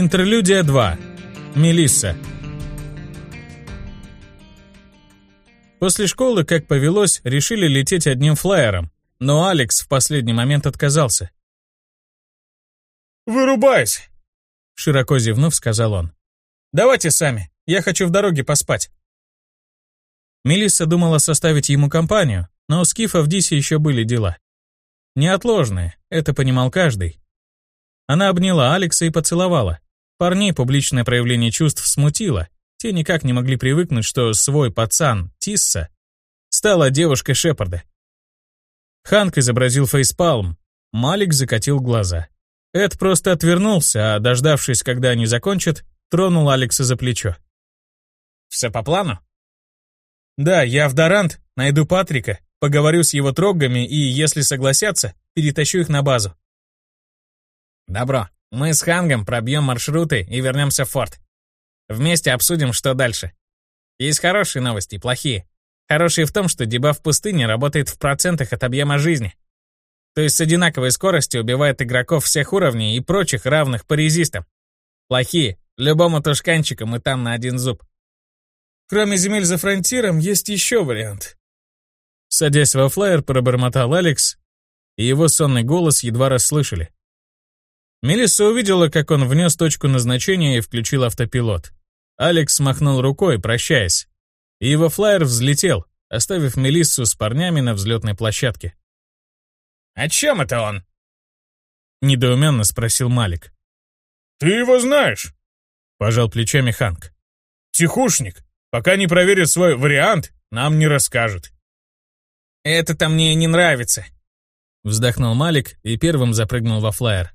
Интерлюдия 2. Мелисса. После школы, как повелось, решили лететь одним флайером, но Алекс в последний момент отказался. «Вырубайся!» Широко зевнув, сказал он. «Давайте сами, я хочу в дороге поспать». Мелисса думала составить ему компанию, но у Скифа в Дисе еще были дела. Неотложные, это понимал каждый. Она обняла Алекса и поцеловала. Парней публичное проявление чувств смутило. Те никак не могли привыкнуть, что свой пацан, Тисса, стала девушкой Шепарда. Ханк изобразил фейспалм, Малик закатил глаза. Эд просто отвернулся, а, дождавшись, когда они закончат, тронул Алекса за плечо. «Все по плану?» «Да, я в Дорант, найду Патрика, поговорю с его трогами и, если согласятся, перетащу их на базу». «Добро. Мы с Хангом пробьем маршруты и вернемся в форт. Вместе обсудим, что дальше. Есть хорошие новости и плохие. Хорошие в том, что дебаф в пустыне работает в процентах от объема жизни. То есть с одинаковой скоростью убивает игроков всех уровней и прочих равных по резистам. Плохие. Любому тушканчику мы там на один зуб. Кроме земель за фронтиром, есть еще вариант. Садясь во флайер, пробормотал Алекс, и его сонный голос едва расслышали. Мелисса увидела, как он внес точку назначения и включил автопилот. Алекс махнул рукой, прощаясь. И его флайер взлетел, оставив Мелиссу с парнями на взлетной площадке. «О чем это он?» Недоуменно спросил Малик. «Ты его знаешь?» Пожал плечами Ханк. «Тихушник. Пока не проверит свой вариант, нам не расскажет». «Это-то мне не нравится», Вздохнул Малик и первым запрыгнул во флайер.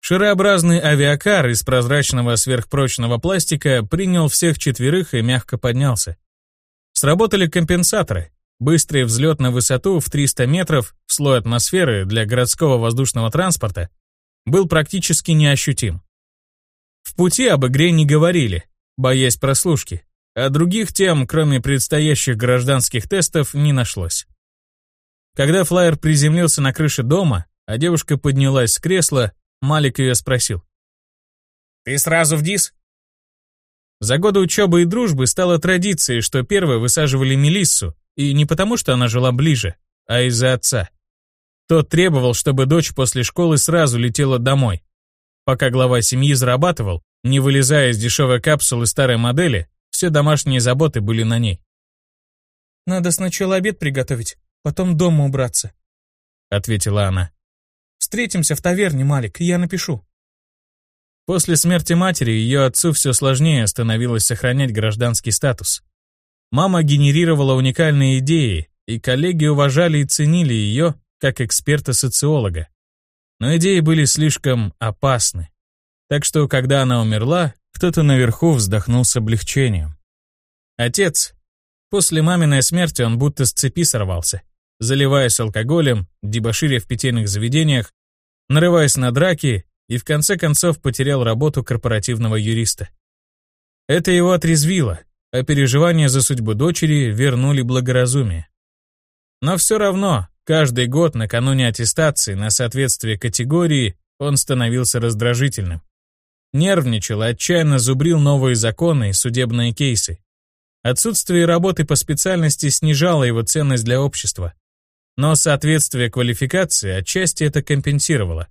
Шарообразный авиакар из прозрачного сверхпрочного пластика принял всех четверых и мягко поднялся. Сработали компенсаторы. Быстрый взлет на высоту в 300 метров в слой атмосферы для городского воздушного транспорта был практически неощутим. В пути об игре не говорили, боясь прослушки, а других тем, кроме предстоящих гражданских тестов, не нашлось. Когда флайер приземлился на крыше дома, а девушка поднялась с кресла, Малик ее спросил. «Ты сразу в ДИС?» За годы учебы и дружбы стало традицией, что первой высаживали Мелиссу, и не потому, что она жила ближе, а из-за отца. Тот требовал, чтобы дочь после школы сразу летела домой. Пока глава семьи зарабатывал, не вылезая из дешевой капсулы старой модели, все домашние заботы были на ней. «Надо сначала обед приготовить, потом дома убраться», — ответила она. Встретимся в таверне, Малик, я напишу». После смерти матери ее отцу все сложнее становилось сохранять гражданский статус. Мама генерировала уникальные идеи, и коллеги уважали и ценили ее как эксперта-социолога. Но идеи были слишком опасны. Так что, когда она умерла, кто-то наверху вздохнул с облегчением. Отец. После маминой смерти он будто с цепи сорвался заливаясь алкоголем, дебоширя в питейных заведениях, нарываясь на драки и в конце концов потерял работу корпоративного юриста. Это его отрезвило, а переживания за судьбу дочери вернули благоразумие. Но все равно, каждый год накануне аттестации на соответствие категории он становился раздражительным. Нервничал, отчаянно зубрил новые законы и судебные кейсы. Отсутствие работы по специальности снижало его ценность для общества. Но соответствие квалификации отчасти это компенсировало.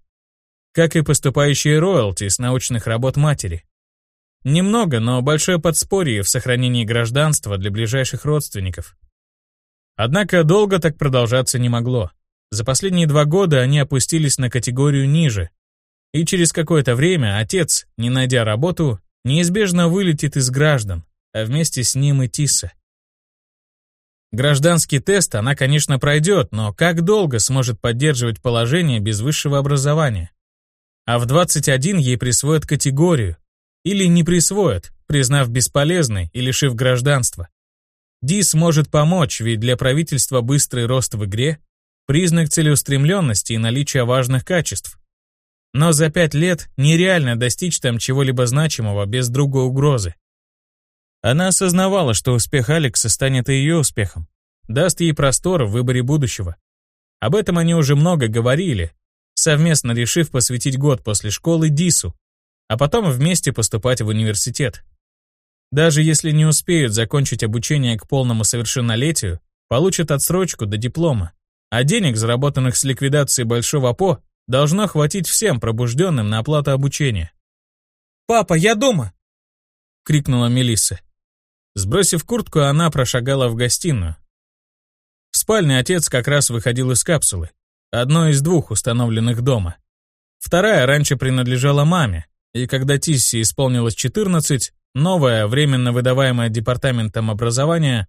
Как и поступающие роялти с научных работ матери. Немного, но большое подспорье в сохранении гражданства для ближайших родственников. Однако долго так продолжаться не могло. За последние два года они опустились на категорию ниже. И через какое-то время отец, не найдя работу, неизбежно вылетит из граждан, а вместе с ним и Тиса. Гражданский тест она, конечно, пройдет, но как долго сможет поддерживать положение без высшего образования? А в 21 ей присвоят категорию. Или не присвоят, признав бесполезной и лишив гражданства. ДИС может помочь, ведь для правительства быстрый рост в игре – признак целеустремленности и наличия важных качеств. Но за пять лет нереально достичь там чего-либо значимого без другой угрозы. Она осознавала, что успех Алекса станет и ее успехом, даст ей простор в выборе будущего. Об этом они уже много говорили, совместно решив посвятить год после школы Дису, а потом вместе поступать в университет. Даже если не успеют закончить обучение к полному совершеннолетию, получат отсрочку до диплома, а денег, заработанных с ликвидации Большого ПО, должно хватить всем пробужденным на оплату обучения. «Папа, я дома!» — крикнула Мелисса. Сбросив куртку, она прошагала в гостиную. В спальне отец как раз выходил из капсулы, одной из двух установленных дома. Вторая раньше принадлежала маме, и когда Тисси исполнилось 14, новая, временно выдаваемая департаментом образования,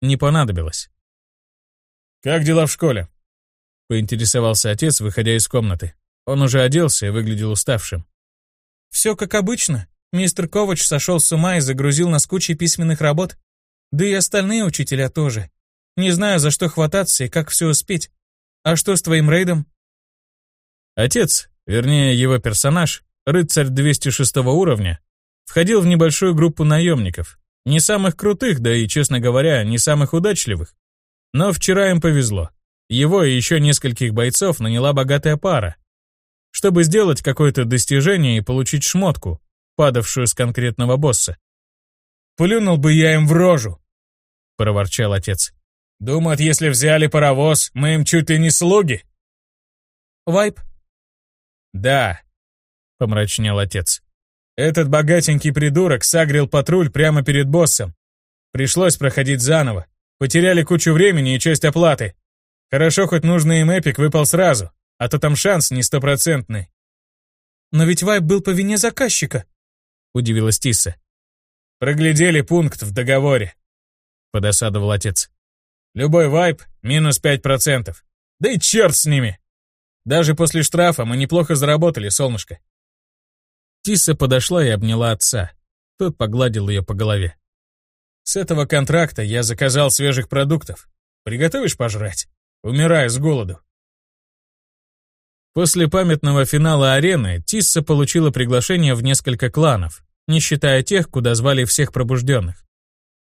не понадобилась. «Как дела в школе?» — поинтересовался отец, выходя из комнаты. Он уже оделся и выглядел уставшим. «Все как обычно. Мистер Ковач сошел с ума и загрузил нас кучей письменных работ. Да и остальные учителя тоже. Не знаю, за что хвататься и как все успеть. А что с твоим рейдом?» Отец, вернее его персонаж, рыцарь 206 уровня, входил в небольшую группу наемников. Не самых крутых, да и, честно говоря, не самых удачливых. Но вчера им повезло. Его и еще нескольких бойцов наняла богатая пара, чтобы сделать какое-то достижение и получить шмотку, падавшую с конкретного босса. «Плюнул бы я им в рожу!» — проворчал отец. «Думают, если взяли паровоз, мы им чуть ли не слуги!» «Вайп?» «Да», — помрачнел отец. «Этот богатенький придурок сагрил патруль прямо перед боссом. Пришлось проходить заново. Потеряли кучу времени и часть оплаты. Хорошо, хоть нужный им эпик выпал сразу, а то там шанс не стопроцентный. «Но ведь вайп был по вине заказчика», — удивилась Тисса. «Проглядели пункт в договоре», — подосадовал отец. «Любой вайп — минус пять процентов. Да и черт с ними! Даже после штрафа мы неплохо заработали, солнышко». Тисса подошла и обняла отца. Тот погладил ее по голове. С этого контракта я заказал свежих продуктов. Приготовишь пожрать? Умираю с голоду. После памятного финала арены Тисса получила приглашение в несколько кланов, не считая тех, куда звали всех пробужденных.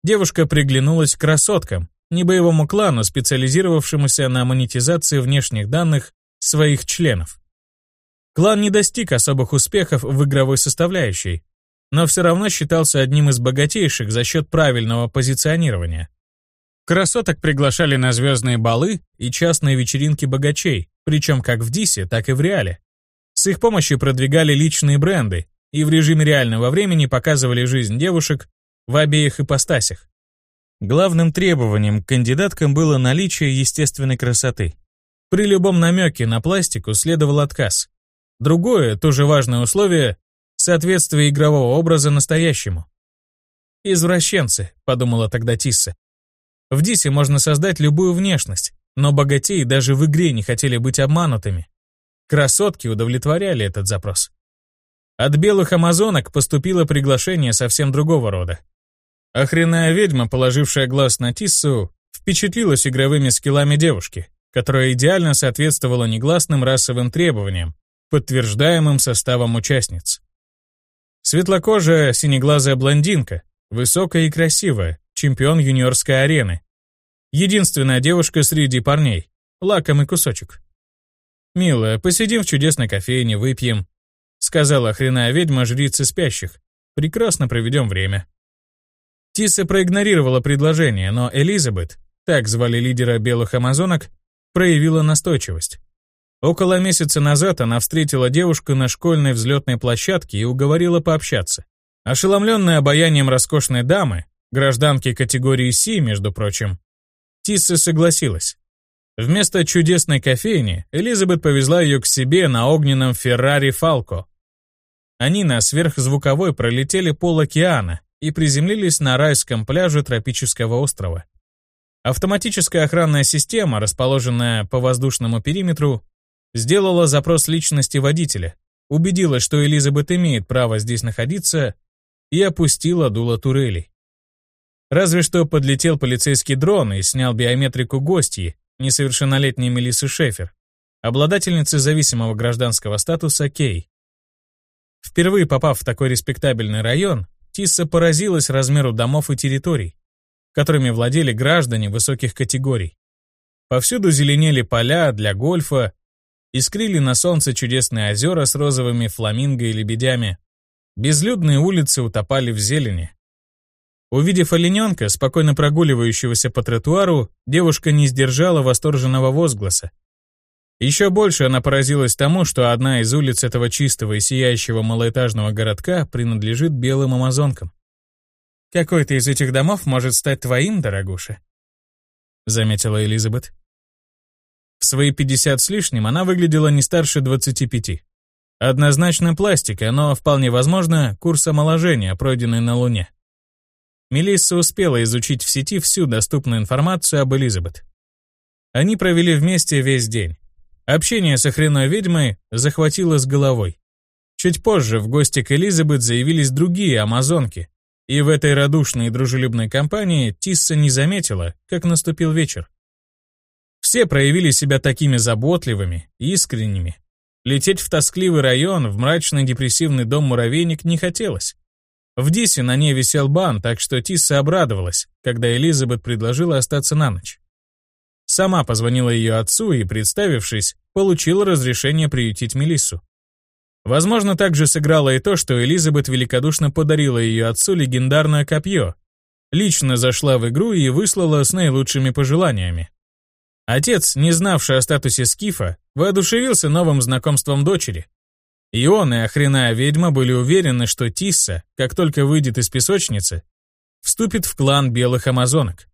Девушка приглянулась к красоткам, небоевому клану, специализировавшемуся на монетизации внешних данных своих членов. Клан не достиг особых успехов в игровой составляющей, но все равно считался одним из богатейших за счет правильного позиционирования. Красоток приглашали на звездные балы и частные вечеринки богачей, причем как в Дисе, так и в Реале. С их помощью продвигали личные бренды и в режиме реального времени показывали жизнь девушек в обеих ипостасях. Главным требованием к кандидаткам было наличие естественной красоты. При любом намеке на пластику следовал отказ. Другое, тоже важное условие Соответствие игрового образа настоящему. «Извращенцы», — подумала тогда Тисса. В Дисе можно создать любую внешность, но богатеи даже в игре не хотели быть обманутыми. Красотки удовлетворяли этот запрос. От белых амазонок поступило приглашение совсем другого рода. Охренная ведьма, положившая глаз на Тиссу, впечатлилась игровыми скиллами девушки, которая идеально соответствовала негласным расовым требованиям, подтверждаемым составом участниц. Светлокожая, синеглазая блондинка, высокая и красивая, чемпион юниорской арены. Единственная девушка среди парней, лакомый кусочек. «Милая, посидим в чудесной кофейне, выпьем», сказала хреная ведьма жрицы спящих. «Прекрасно проведем время». Тиса проигнорировала предложение, но Элизабет, так звали лидера белых амазонок, проявила настойчивость. Около месяца назад она встретила девушку на школьной взлетной площадке и уговорила пообщаться. Ошеломленная обаянием роскошной дамы, гражданки категории С, между прочим, Тисса согласилась. Вместо чудесной кофейни Элизабет повезла ее к себе на огненном Феррари Фалко. Они на сверхзвуковой пролетели пол океана и приземлились на райском пляже тропического острова. Автоматическая охранная система, расположенная по воздушному периметру, Сделала запрос личности водителя, убедилась, что Элизабет имеет право здесь находиться, и опустила дуло турелей. Разве что подлетел полицейский дрон и снял биометрику гостьи, несовершеннолетней Мелиссы Шефер, обладательницы зависимого гражданского статуса Кей. Впервые попав в такой респектабельный район, Тисса поразилась размеру домов и территорий, которыми владели граждане высоких категорий. Повсюду зеленели поля для гольфа, Искрили на солнце чудесные озера с розовыми фламинго и лебедями. Безлюдные улицы утопали в зелени. Увидев олененка, спокойно прогуливающегося по тротуару, девушка не сдержала восторженного возгласа. Еще больше она поразилась тому, что одна из улиц этого чистого и сияющего малоэтажного городка принадлежит белым амазонкам. «Какой-то из этих домов может стать твоим, дорогуша», — заметила Элизабет. В свои 50 с лишним она выглядела не старше 25. Однозначно пластика, но вполне возможно курс омоложения, пройденный на Луне. Мелисса успела изучить в сети всю доступную информацию об Элизабет. Они провели вместе весь день. Общение с охреной ведьмой захватило с головой. Чуть позже в гости к Элизабет заявились другие амазонки, и в этой радушной и дружелюбной компании Тисса не заметила, как наступил вечер. Все проявили себя такими заботливыми, искренними. Лететь в тоскливый район, в мрачный депрессивный дом-муравейник не хотелось. В Дисе на ней висел бан, так что Тисса обрадовалась, когда Элизабет предложила остаться на ночь. Сама позвонила ее отцу и, представившись, получила разрешение приютить Мелиссу. Возможно, также сыграло и то, что Элизабет великодушно подарила ее отцу легендарное копье, лично зашла в игру и выслала с наилучшими пожеланиями. Отец, не знавший о статусе Скифа, воодушевился новым знакомством дочери, и он, и охреная ведьма были уверены, что Тисса, как только выйдет из песочницы, вступит в клан белых амазонок.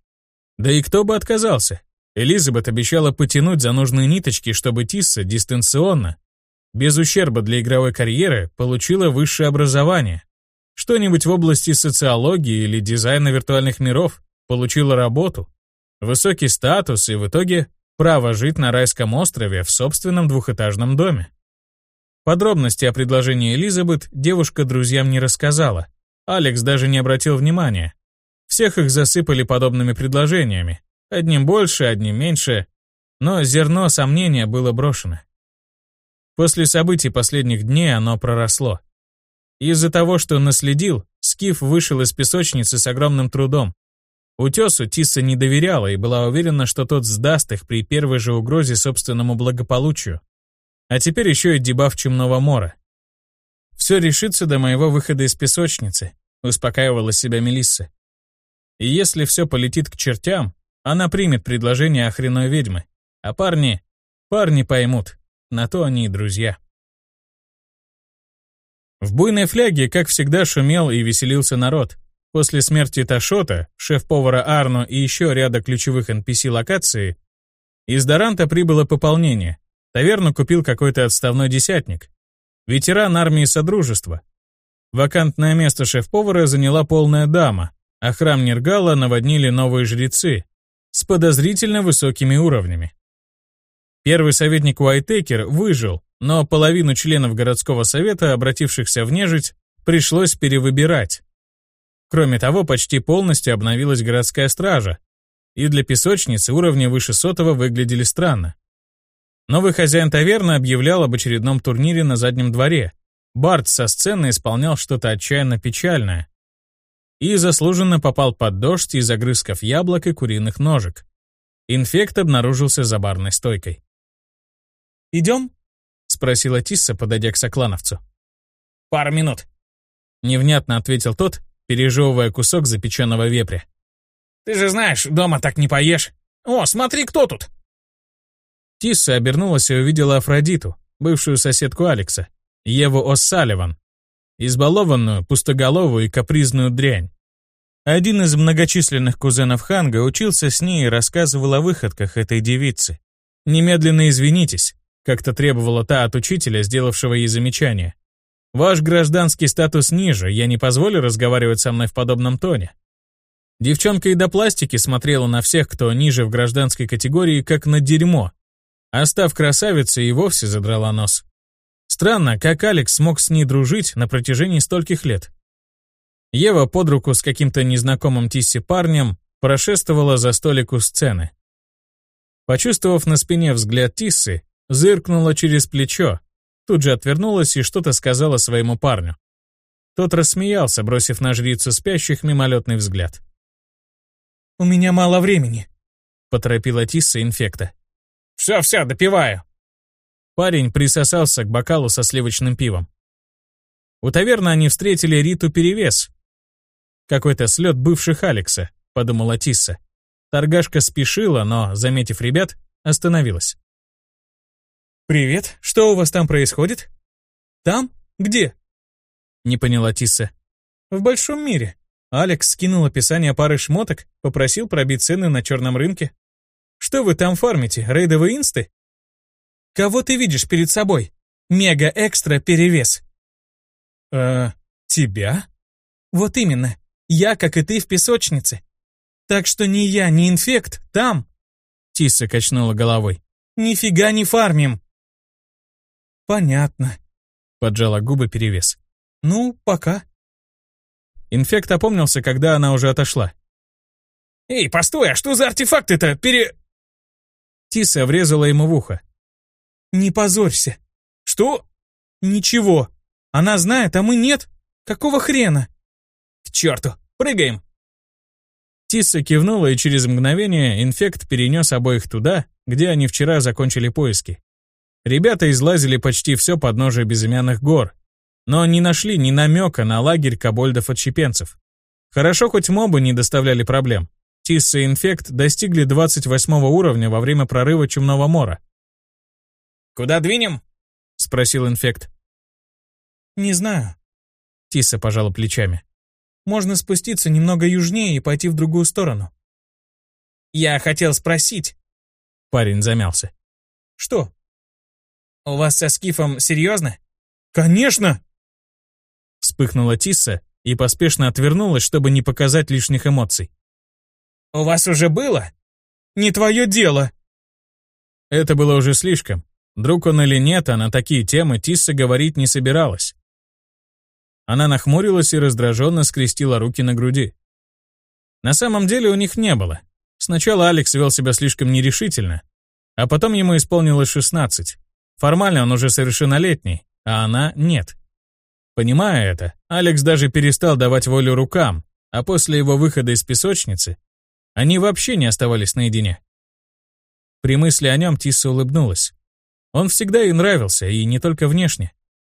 Да и кто бы отказался? Элизабет обещала потянуть за нужные ниточки, чтобы Тисса дистанционно, без ущерба для игровой карьеры, получила высшее образование. Что-нибудь в области социологии или дизайна виртуальных миров, получила работу, высокий статус и в итоге право жить на райском острове в собственном двухэтажном доме. Подробности о предложении Элизабет девушка друзьям не рассказала. Алекс даже не обратил внимания. Всех их засыпали подобными предложениями. Одним больше, одним меньше. Но зерно сомнения было брошено. После событий последних дней оно проросло. Из-за того, что наследил, Скиф вышел из песочницы с огромным трудом. Утесу Тисса не доверяла и была уверена, что тот сдаст их при первой же угрозе собственному благополучию. А теперь еще и дебаф чумного мора. «Все решится до моего выхода из песочницы», — успокаивала себя Мелисса. «И если все полетит к чертям, она примет предложение охреной ведьмы. А парни... парни поймут. На то они и друзья». В буйной фляге, как всегда, шумел и веселился народ. После смерти Ташота, шеф-повара Арно и еще ряда ключевых NPC локации, из Доранта прибыло пополнение. Таверну купил какой-то отставной десятник. Ветеран армии Содружества. Вакантное место шеф-повара заняла полная дама, а храм Нергала наводнили новые жрецы с подозрительно высокими уровнями. Первый советник Уайтекер выжил, но половину членов городского совета, обратившихся в нежить, пришлось перевыбирать. Кроме того, почти полностью обновилась городская стража, и для песочницы уровни выше сотого выглядели странно. Новый хозяин таверны объявлял об очередном турнире на заднем дворе. Барт со сцены исполнял что-то отчаянно печальное. И заслуженно попал под дождь из огрызков яблок и куриных ножек. Инфект обнаружился за барной стойкой. «Идем?» — спросила Тисса, подойдя к соклановцу. «Пару минут», — невнятно ответил тот, пережевывая кусок запеченного вепря. «Ты же знаешь, дома так не поешь. О, смотри, кто тут!» Тисса обернулась и увидела Афродиту, бывшую соседку Алекса, Еву О'Салливан, избалованную, пустоголовую и капризную дрянь. Один из многочисленных кузенов Ханга учился с ней и рассказывал о выходках этой девицы. «Немедленно извинитесь», как-то требовала та от учителя, сделавшего ей замечание. «Ваш гражданский статус ниже, я не позволю разговаривать со мной в подобном тоне». Девчонка и до пластики смотрела на всех, кто ниже в гражданской категории, как на дерьмо, а став и вовсе задрала нос. Странно, как Алекс смог с ней дружить на протяжении стольких лет. Ева под руку с каким-то незнакомым Тисси парнем прошествовала за столик у сцены. Почувствовав на спине взгляд Тиссы, зыркнула через плечо, тут же отвернулась и что-то сказала своему парню. Тот рассмеялся, бросив на жрицу спящих мимолетный взгляд. «У меня мало времени», — поторопила Тисса инфекта. Все-все, допиваю. Парень присосался к бокалу со сливочным пивом. У таверны они встретили Риту Перевес. Какой-то слет бывших Алекса, подумала Тисса. Торгашка спешила, но, заметив ребят, остановилась. «Привет, что у вас там происходит?» «Там? Где?» Не поняла Тисса. «В большом мире». Алекс скинул описание пары шмоток, попросил пробить цены на черном рынке. «Что вы там фармите, рейдовые инсты?» «Кого ты видишь перед собой? Мега-экстра-перевес». «Э, тебя?» «Вот именно. Я, как и ты, в песочнице. Так что ни я, ни инфект там». Тисса качнула головой. «Нифига не фармим». «Понятно», — поджала губы перевес. «Ну, пока». Инфект опомнился, когда она уже отошла. «Эй, постой, а что за артефакты-то? Пере...» Тисса врезала ему в ухо. «Не позорься». «Что?» «Ничего. Она знает, а мы нет. Какого хрена?» «К черту! Прыгаем!» Тисса кивнула, и через мгновение инфект перенес обоих туда, где они вчера закончили поиски. Ребята излазили почти все подножие безымянных гор, но не нашли ни намека на лагерь кобольдов-отщепенцев. Хорошо, хоть мобы не доставляли проблем. Тисса и Инфект достигли 28 уровня во время прорыва Чумного Мора. «Куда двинем?» — спросил Инфект. «Не знаю». Тисса пожала плечами. «Можно спуститься немного южнее и пойти в другую сторону». «Я хотел спросить». Парень замялся. «Что?» «У вас со Скифом серьезно?» «Конечно!» Вспыхнула Тисса и поспешно отвернулась, чтобы не показать лишних эмоций. «У вас уже было?» «Не твое дело!» Это было уже слишком. Друг он или нет, а на такие темы Тисса говорить не собиралась. Она нахмурилась и раздраженно скрестила руки на груди. На самом деле у них не было. Сначала Алекс вел себя слишком нерешительно, а потом ему исполнилось 16. Формально он уже совершеннолетний, а она нет. Понимая это, Алекс даже перестал давать волю рукам, а после его выхода из песочницы они вообще не оставались наедине. При мысли о нем Тисса улыбнулась. Он всегда ей нравился, и не только внешне.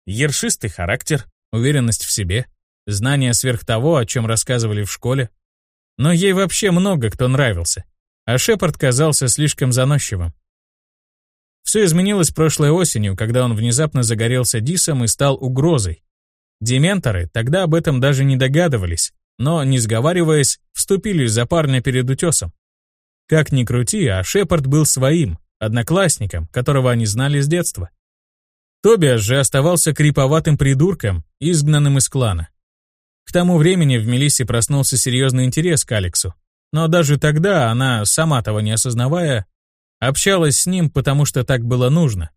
Ершистый характер, уверенность в себе, знание сверх того, о чем рассказывали в школе. Но ей вообще много кто нравился, а Шепард казался слишком заносчивым. Все изменилось прошлой осенью, когда он внезапно загорелся Дисом и стал угрозой. Дементоры тогда об этом даже не догадывались, но, не сговариваясь, вступили за парня перед утесом. Как ни крути, а Шепард был своим, одноклассником, которого они знали с детства. Тобиас же оставался криповатым придурком, изгнанным из клана. К тому времени в Мелиссе проснулся серьезный интерес к Алексу, но даже тогда она, сама того не осознавая, Общалась с ним, потому что так было нужно.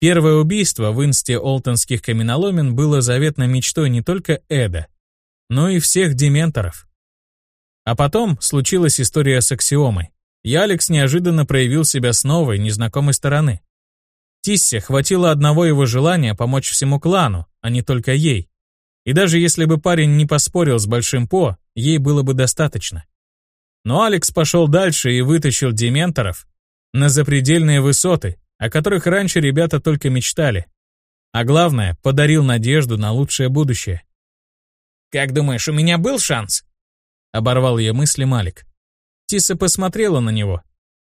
Первое убийство в инсте олтонских каменоломен было заветной мечтой не только Эда, но и всех дементоров. А потом случилась история с аксиомой, и Алекс неожиданно проявил себя с новой, незнакомой стороны. Тиссе хватило одного его желания помочь всему клану, а не только ей. И даже если бы парень не поспорил с Большим По, ей было бы достаточно. Но Алекс пошел дальше и вытащил дементоров на запредельные высоты, о которых раньше ребята только мечтали. А главное, подарил надежду на лучшее будущее. «Как думаешь, у меня был шанс?» Оборвал ее мысли Малик. Тиса посмотрела на него.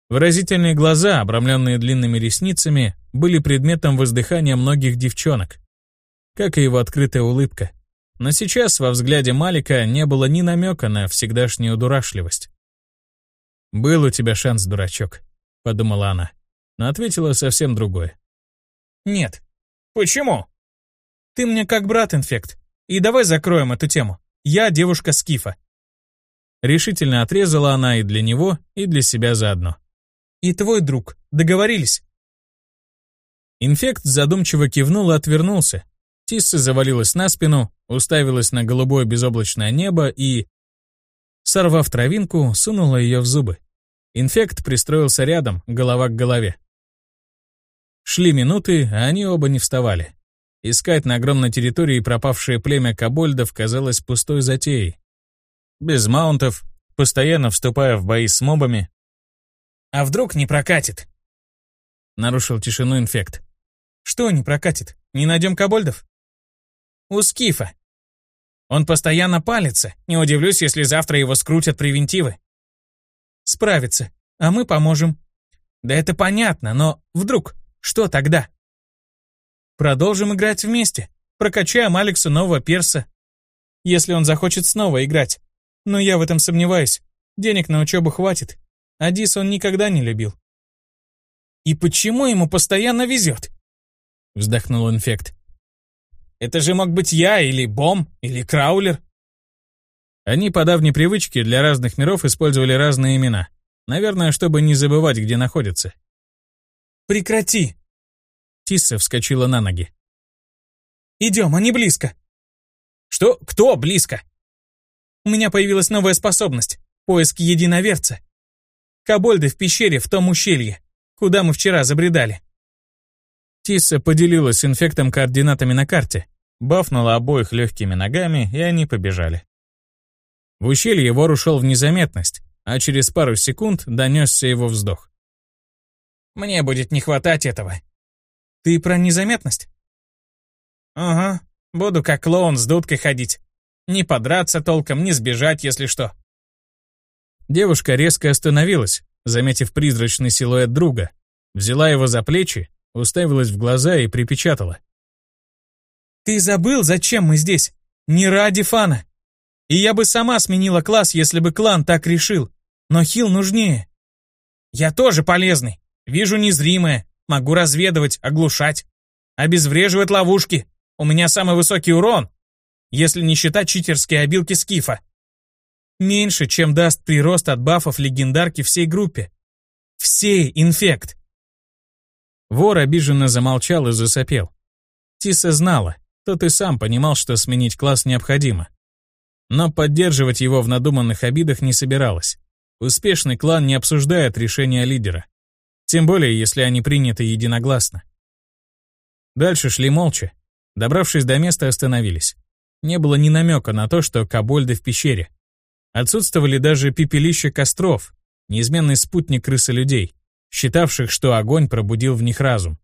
Выразительные глаза, обрамленные длинными ресницами, были предметом воздыхания многих девчонок. Как и его открытая улыбка. Но сейчас во взгляде Малика не было ни намека на всегдашнюю дурашливость. «Был у тебя шанс, дурачок», — подумала она, но ответила совсем другое. «Нет». «Почему?» «Ты мне как брат, инфект. И давай закроем эту тему. Я девушка Скифа». Решительно отрезала она и для него, и для себя заодно. «И твой друг. Договорились?» Инфект задумчиво кивнул и отвернулся. Тисса завалилась на спину, уставилась на голубое безоблачное небо и, сорвав травинку, сунула ее в зубы. Инфект пристроился рядом, голова к голове. Шли минуты, а они оба не вставали. Искать на огромной территории пропавшее племя кобольдов казалось пустой затеей. Без маунтов, постоянно вступая в бои с мобами. «А вдруг не прокатит?» Нарушил тишину инфект. «Что не прокатит? Не найдем кобольдов?» у Скифа. Он постоянно палится, не удивлюсь, если завтра его скрутят превентивы. Справится, а мы поможем. Да это понятно, но вдруг, что тогда? Продолжим играть вместе. Прокачаем Алексу нового перса. Если он захочет снова играть. Но я в этом сомневаюсь. Денег на учебу хватит. А Дис он никогда не любил. И почему ему постоянно везет? Вздохнул инфект. Это же мог быть я, или Бом, или Краулер. Они по давней привычке для разных миров использовали разные имена. Наверное, чтобы не забывать, где находятся. «Прекрати!» Тисса вскочила на ноги. «Идем, они близко!» «Что? Кто близко?» «У меня появилась новая способность — поиск единоверца. Кобольды в пещере в том ущелье, куда мы вчера забредали». Тисса поделилась с инфектом координатами на карте, бафнула обоих легкими ногами, и они побежали. В ущелье вор ушел в незаметность, а через пару секунд донесся его вздох. «Мне будет не хватать этого». «Ты про незаметность?» «Ага, буду как клоун с дудкой ходить. Не подраться толком, не сбежать, если что». Девушка резко остановилась, заметив призрачный силуэт друга, взяла его за плечи, уставилась в глаза и припечатала. «Ты забыл, зачем мы здесь? Не ради фана. И я бы сама сменила класс, если бы клан так решил. Но хил нужнее. Я тоже полезный. Вижу незримое. Могу разведывать, оглушать. Обезвреживать ловушки. У меня самый высокий урон, если не считать читерские обилки скифа. Меньше, чем даст прирост от бафов легендарки всей группе. Всей инфект. Вор обиженно замолчал и засопел. Тиса знала, тот и сам понимал, что сменить класс необходимо. Но поддерживать его в надуманных обидах не собиралась. Успешный клан не обсуждает решения лидера. Тем более, если они приняты единогласно. Дальше шли молча. Добравшись до места, остановились. Не было ни намека на то, что кобольды в пещере. Отсутствовали даже пепелища костров, неизменный спутник крысы-людей, считавших, что огонь пробудил в них разум.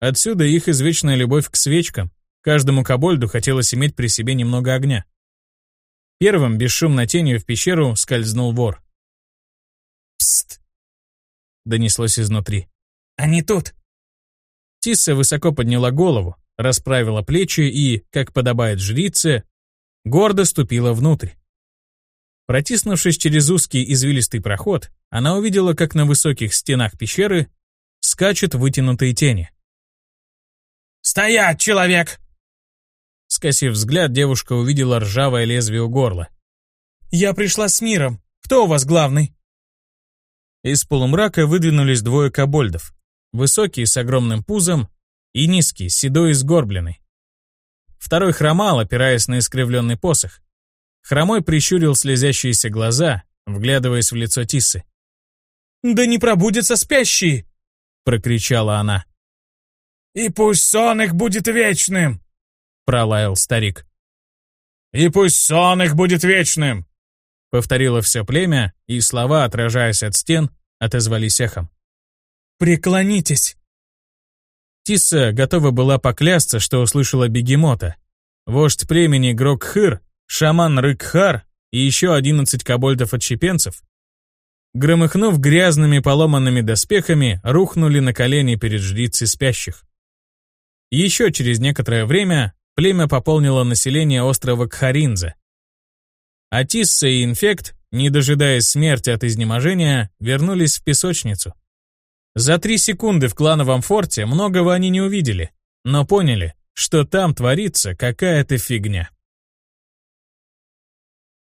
Отсюда их извечная любовь к свечкам. Каждому кобольду хотелось иметь при себе немного огня. Первым бесшумно тенью в пещеру скользнул вор. «Пст!» — донеслось изнутри. «Они тут!» Тисса высоко подняла голову, расправила плечи и, как подобает жрице, гордо ступила внутрь. Протиснувшись через узкий извилистый проход, она увидела, как на высоких стенах пещеры скачут вытянутые тени. «Стоять, человек!» Скосив взгляд, девушка увидела ржавое лезвие у горла. «Я пришла с миром. Кто у вас главный?» Из полумрака выдвинулись двое кобольдов. Высокий, с огромным пузом, и низкий, седой и сгорбленный. Второй хромал, опираясь на искривленный посох. Хромой прищурил слезящиеся глаза, вглядываясь в лицо Тиссы. «Да не пробудятся спящие!» — прокричала она. «И пусть сон их будет вечным!» — пролаял старик. «И пусть сон их будет вечным!» Повторило все племя, и слова, отражаясь от стен, отозвались эхом. «Преклонитесь!» Тисса готова была поклясться, что услышала бегемота. Вождь племени Грокхыр, шаман Рыкхар и еще одиннадцать кобольдов-отщепенцев, громыхнув грязными поломанными доспехами, рухнули на колени перед жрицей спящих. Еще через некоторое время племя пополнило население острова Кхаринза. А Тисса и Инфект, не дожидаясь смерти от изнеможения, вернулись в песочницу. За три секунды в клановом форте многого они не увидели, но поняли, что там творится какая-то фигня.